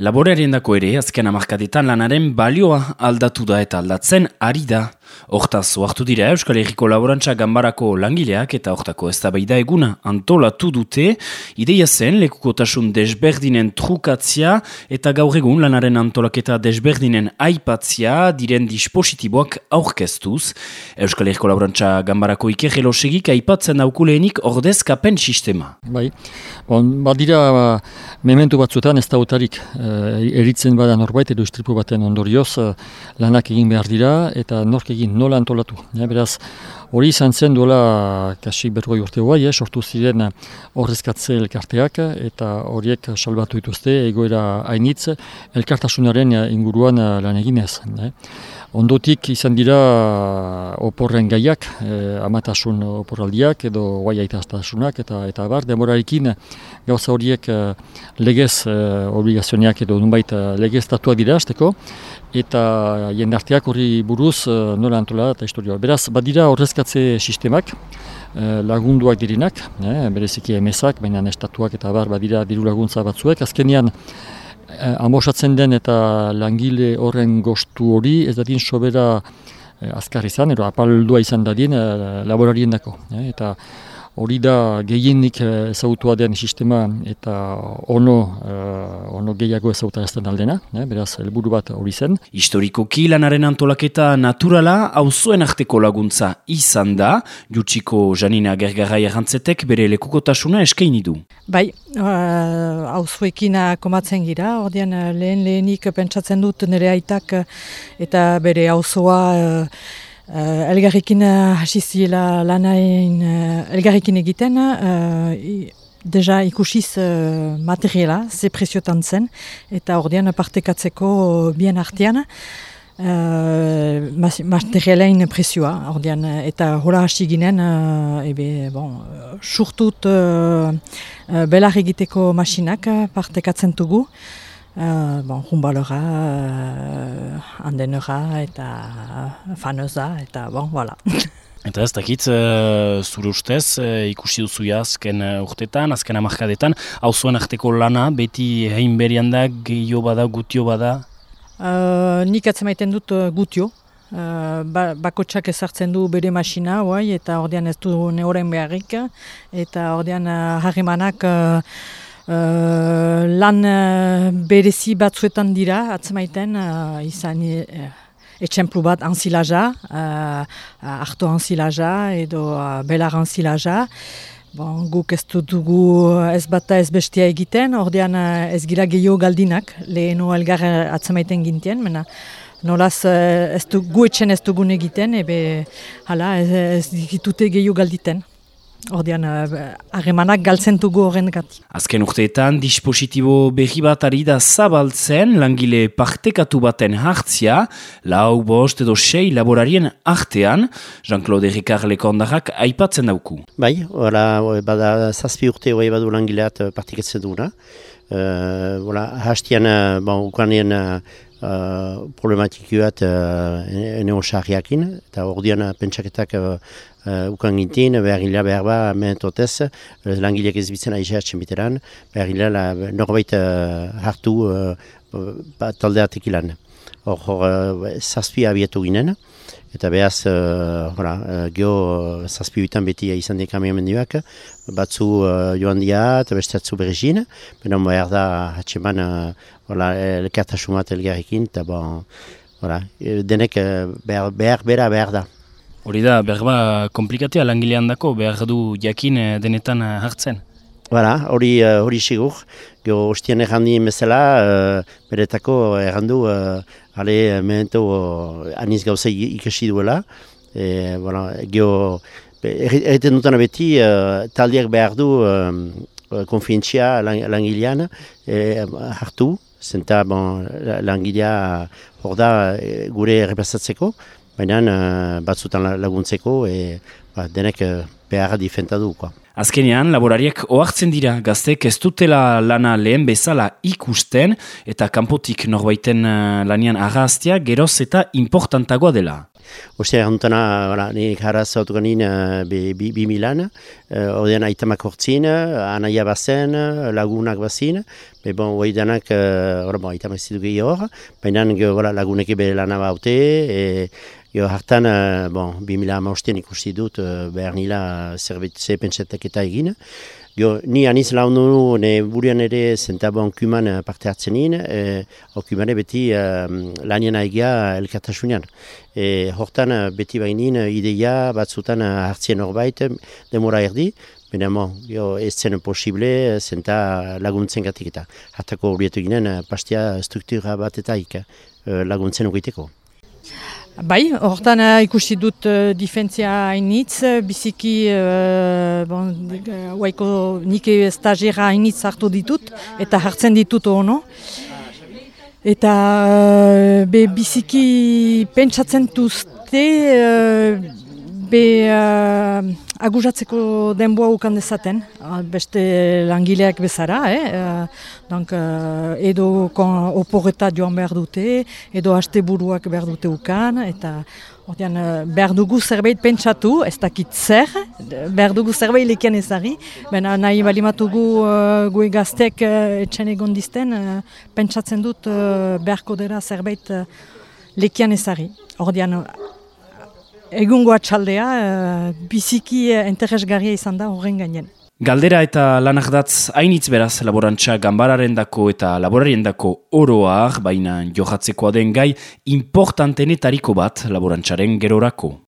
Laborarien dako ere, azken amarkadetan lanaren balioa aldatu da eta aldatzen ari da. Hortaz, oartu dira Euskal Herriko Laborantza Gambarako langileak eta hortako ez eguna antolatu dute, ideia zen lekukotasun desberdinen trukatzia eta gaur egun lanaren antolaketa desberdinen aipatzia diren dispositiboak aurkeztuz. Euskal Herriko Laborantza Gambarako ikerrelo segik aipatzen daukuleenik ordezkapen sistema. Bai, bon, badira mementu batzuetan ez da utarik uh, eritzen bada norbait edo istripu baten ondorioz uh, lanak egin behar dira eta nork egin nola antolatu. Ja, beraz, hori izan zen duela kasi berroi urte guai, eh, sortu ziren horrezkatze elkarteak eta horiek salbatu dituzte egoera hainitz elkartasunaren inguruan lan eginez. Eh. Ondotik izan dira oporren gaiak, eh, amatasun oporraldiak edo guai aitaztasunak eta eta bar, demorarekin gauza horiek eh, legez eh, obligazioak edo nunbait eh, legez tatuak dira azteko, eta jendarteak hori buruz eh, nola antola eta historioa. Beraz, badira horrezkatze sistemak, eh, lagunduak dirinak, eh, bereziki emezak, baina estatuak eta bar badira diru laguntza batzuek, azkenean eh, amosatzen den eta langile horren gostu hori ez dadin sobera eh, azkar izan, ero apaldua izan dadin eh, laborarien dako. Eh, eta hori da gehienik eh, ezagutua den sistema eta ono, uh, ono gehiago ezaguta ezten aldena, eh, beraz helburu bat hori zen. Historiko lanaren antolaketa naturala hauzuen arteko laguntza izan da, jutsiko Janina Gergarai errantzetek bere lekukotasuna eskaini du. Bai, hauzuekin uh, komatzen gira, ordean lehen lehenik pentsatzen dut nire aitak eta bere hauzoa Uh, uh, hasi ziela lanain uh, elgarrekin egiten, uh, deja ikusiz uh, materiala, ze presiotan zen, eta ordean partekatzeko bien artean, uh, materialain presioa, ordean, eta hola hasi ginen, uh, ebe, bon, surtut uh, uh, belar egiteko masinak partekatzen dugu, Uh, bon, rumbalora, uh, andenora eta fanoza eta bon, voilà. Eta ez dakit, uh, zure ustez, uh, ikusi duzu azken uh, urtetan, azken amarkadetan, hau zuen arteko lana, beti hein berian da, gehiago bada, gutio bada? Uh, nik atzemaiten dut gutio. Uh, ba, bakotsak ezartzen du bere masina, oai, eta ordean ez du neoren beharrik, eta ordean uh, harremanak Uh, lan uh, berezi batzuetan dira, atzemaiten, uh, izan uh, etxemplu bat anzilaja, uh, harto anzilaja edo uh, belar anzilaja. Bon, guk ez dugu ez bata ez bestia egiten, ordean ez gira gehiago galdinak, leheno elgar atzemaiten gintien, mena nolaz ez du, gu etxen ez dugun egiten, ebe hala ez, ez ditute gehiago galditen. Ordean, eh, harremanak uh, galtzen dugu horren gati. Azken urteetan, dispositibo berri bat ari da zabaltzen, langile partekatu baten hartzia, lau bost edo sei laborarien artean, Jean-Claude Ricard lekondarrak aipatzen dauku. Bai, ora, bada zazpi urte hori badu langileat eh, partikatzen duguna. Uh, hastian, uh, bon, ukanien uh, uh, problematikuat uh, neosarriakin, eta ordean pentsaketak uh, ukan gintin, behar gila behar ba, mentotez, langileak ez bitzen aizeatzen biteran, behar gila norbait uh, hartu uh, ba, taldeatek ilan. Hor uh, zazpi abietu ginen, eta behaz, uh, hora, uh, geho zazpi bitan beti izan dek amenduak, batzu uh, joan dia, eta beste atzu berezin, behar da hatxeman uh, elkartasumat elgarrekin, eta bon, hora, denek behar, behar, behar, behar da. Hori da, berba komplikatia langilean dako, behar du jakin eh, denetan eh, hartzen. Bara, hori uh, hori sigur. Gero, ostien errandi bezala, uh, beretako errandu, uh, ale, memento, uh, aniz gauza ikasi duela. E, bueno, gero, erreten dutana beti, uh, taldiak behar du um, konfientzia langilean e, hartu, zenta bon, langilea hor da gure errepasatzeko baina uh, batzutan laguntzeko e, ba, denek uh, behar difenta du. Azkenean, laborariak ohartzen dira gaztek ez dutela lana lehen bezala ikusten eta kanpotik norbaiten uh, lanian agaztia geroz eta importantagoa dela. Ostia erantana, nik harraz nien bi, bi, bi milan, ordean aitamak hortzin, anaia bazen, lagunak bazin, be bon, hoi danak, uh, bon, aitamak zidu gehi hor, baina lagunek ebe lana baute, e, Jo, hartan, bon, 2000 amaustien ikusi dut, behar nila zerbait pentsatak eta egin. Jo, ni aniz laundu ne burian ere zentabon kuman eh, parte hartzen nien, e, kumane beti e, lanien aigia elkartasunean. E, hortan beti bainin ideia batzutan hartzien horbait, demora erdi, Baina jo, ez zen posible zenta laguntzen gatik eta hartako horietu ginen pastia struktura bat eta ik, laguntzen ugeiteko. Bai, hortan uh, ikusi dut uh, difentzia hainitz, biziki uh, bon, uh, nik estagera hainitz hartu ditut eta hartzen ditut ono. Eta uh, be biziki pentsatzen duzte, be Aguratzeko denboa ukan dezaten, beste langileak bezara, eh? Donc, edo oporreta joan behar dute, edo haste buruak behar dute ukan, eta ordean, behar dugu zerbait pentsatu, ez dakit zer, behar dugu zerbait lekian ezari, baina nahi balimatugu uh, gue gaztek uh, etxen egon dizten, uh, pentsatzen dut uh, beharko dira zerbait uh, lekian ezari. Ordean, Egungo atxaldea, uh, biziki uh, interesgarria izan da horren gainen. Galdera eta lanak datz hainitz beraz laborantza gambararen dako eta laborarien dako oroak, baina johatzekoa den gai importantenetariko bat laborantzaren gerorako.